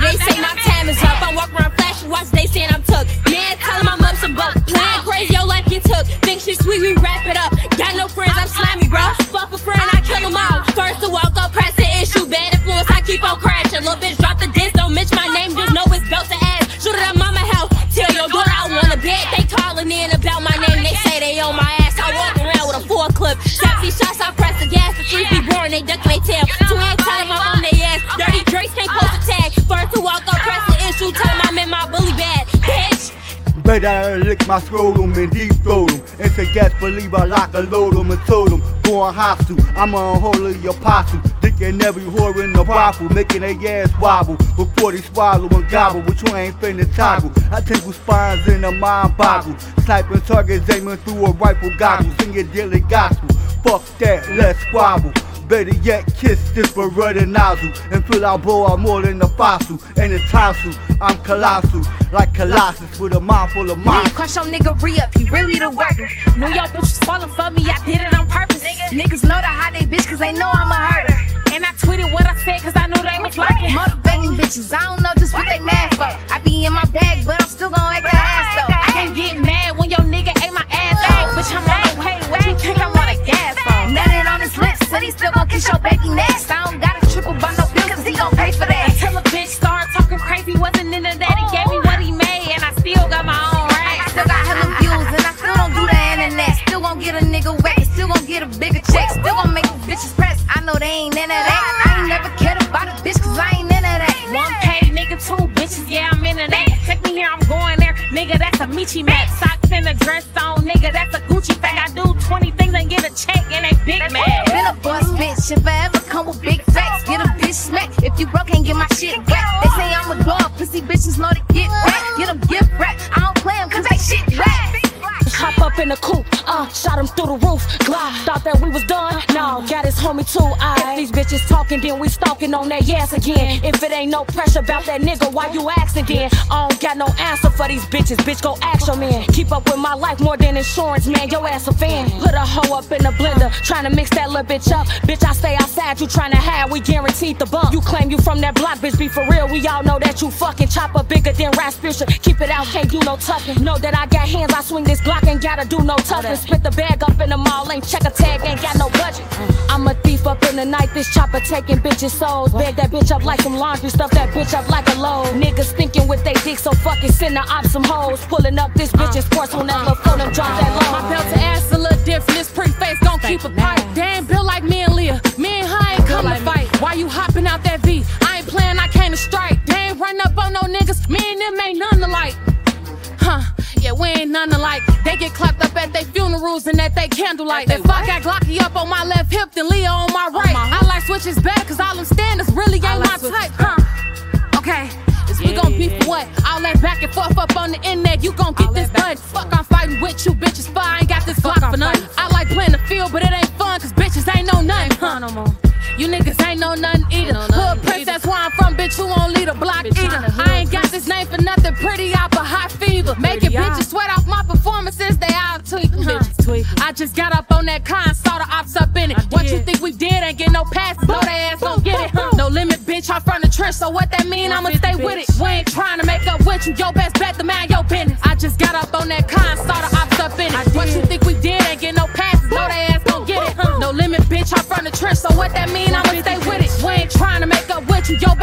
walk city, they say my time is up. I'm walking around flashing watch, they saying I'm tucked. Man, tell them I'm up some buck. Playing crazy, your life get took. Think shit sweet, we wrap it up. Got no friends, I'm slimy, bro. Fuck a friend, I kill them all. First to walk up, press the issue. Bad influence, I keep on crashing. Little bitch, drop the disc, don't mention my name, just know it's belt to ass. Shoot it at mama house. Tell your daughter I want a bed. They calling in about my name, they say they on my ass. I walk around with a four clip. Sexy shots, I press the gas. The streets be boring, they duck they tail. Bet I lick my scrotum and deep throat. And say guess believe I lock a load 'em and told 'em. Going hostile, I'm a unholy apostle. Dicking every whore in the brothel, making their ass wobble. Before they swallow and gobble, which you ain't finna toggle. I tickle spines in a mind boggle. Sniping targets aiming through a rifle goggle. Singing daily gospel. Fuck that, let's squabble. Better yet, kiss this beretta nozzle and feel I blow out more than a fossil and a tonsil. I'm colossal, like Colossus with a mind full of Yeah, monsters. crush your nigga re up, he really the worker. New York bitch was falling for me, I did it on purpose. Niggas know to hide they bitch cause they know he still gon' kiss your baby next. I don't gotta triple by no bill cause he gon' pay for that. Until a bitch started talking crazy, wasn't into that. He gave me oh. what he made, and I still got my own right. I still got hella views, and I still don't do the internet. Still gon' get a nigga wet, still gon' get a bigger check. Still gon' make bitches press. I know they ain't into that. I ain't never cared about a bitch cause I ain't into that. One pay, nigga, two bitches, yeah, I'm into that. Take me here, I'm going. Nigga, that's a Michi Mac. Socks and a dress on, nigga, that's a Gucci fact. I do 20 things and get a check, and they big mad. Been a boss bitch, if I ever come with big facts, get a bitch smack. If you broke, can't get my shit back. They say I'm a dog, pussy bitches know to get wrapped. Get them gift wrapped. I don't play them cause they shit rap. Hop up in the coupe, uh, shot him through the roof. Glide, thought that we was done. No, got his homie too. I these bitches talking, then we stalking on that ass again. If it ain't no pressure about that nigga, why you asking then? I don't got no answer for these bitches, bitch. Go ask your man. Keep up with my life more than insurance, man. Your ass a fan. Put a hoe up in the blender, trying to mix that little bitch up. Bitch, I stay outside, you trying to hide, we guaranteed the bump. You claim you from that block, bitch. Be for real, we all know that you fucking chopper bigger than Rasputia. Keep it out, can't do no tucking. Know that I got hands, I swing this Glock, ain't gotta do no tucking. Split the bag up in the mall, ain't check a tag, ain't got no budget. I'm a thief up in the night, this chopper taking bitches' souls. Bag that bitch up like some laundry, stuff that bitch up like a load. Niggas thinking with they dick, so fucking send the op some hoes. Pulling up this bitch's sports on that little phone and drop that low. My belt to ass a little different. This pretty face gon' keep a pipe. Damn, built like me and Leah. Me and her ain't come to fight. Why you hopping out that V? I ain't playing, I came to strike. They ain't run up on no niggas. Me and them ain't none alike. Yeah, we ain't none alike. They get clapped up at they funerals and at they candlelight. If I got Glocky up on my left hip, then Leah on my right. I like switches better, cause all them standards really ain't my type, huh? Okay. Is we gon' beef for what? All that back and forth up on the internet, you gon' get this done. Fuck, I'm fighting with you bitches, for I ain't got this Glock for none. I like playing the field, but it ain't fun, cause bitches ain't know nothing, huh? No more. You niggas ain't know nothing either. Hood prince, that's where I'm from, bitch. You won't lead a block either. I ain't got this name for nothing pretty. I a high fever. Making bitches sweat off my performances. They all tweaking. Huh. I just got up on that con, saw the ops up in it. What you think we did? Ain't get no passes. Know they ass gon' get it. No limit, bitch. I'm from the trench, so what that mean? I'ma stay with it. We ain't trying to make up with you. Your best bet to man your business. I just got up on that con, saw the ops up in it. What you think we did? Ain't get no passes. Know they ass gon' get it. No limit, bitch. I'm from the trench, so what that mean? I'ma stay with it. We ain't trying to make up with you. Your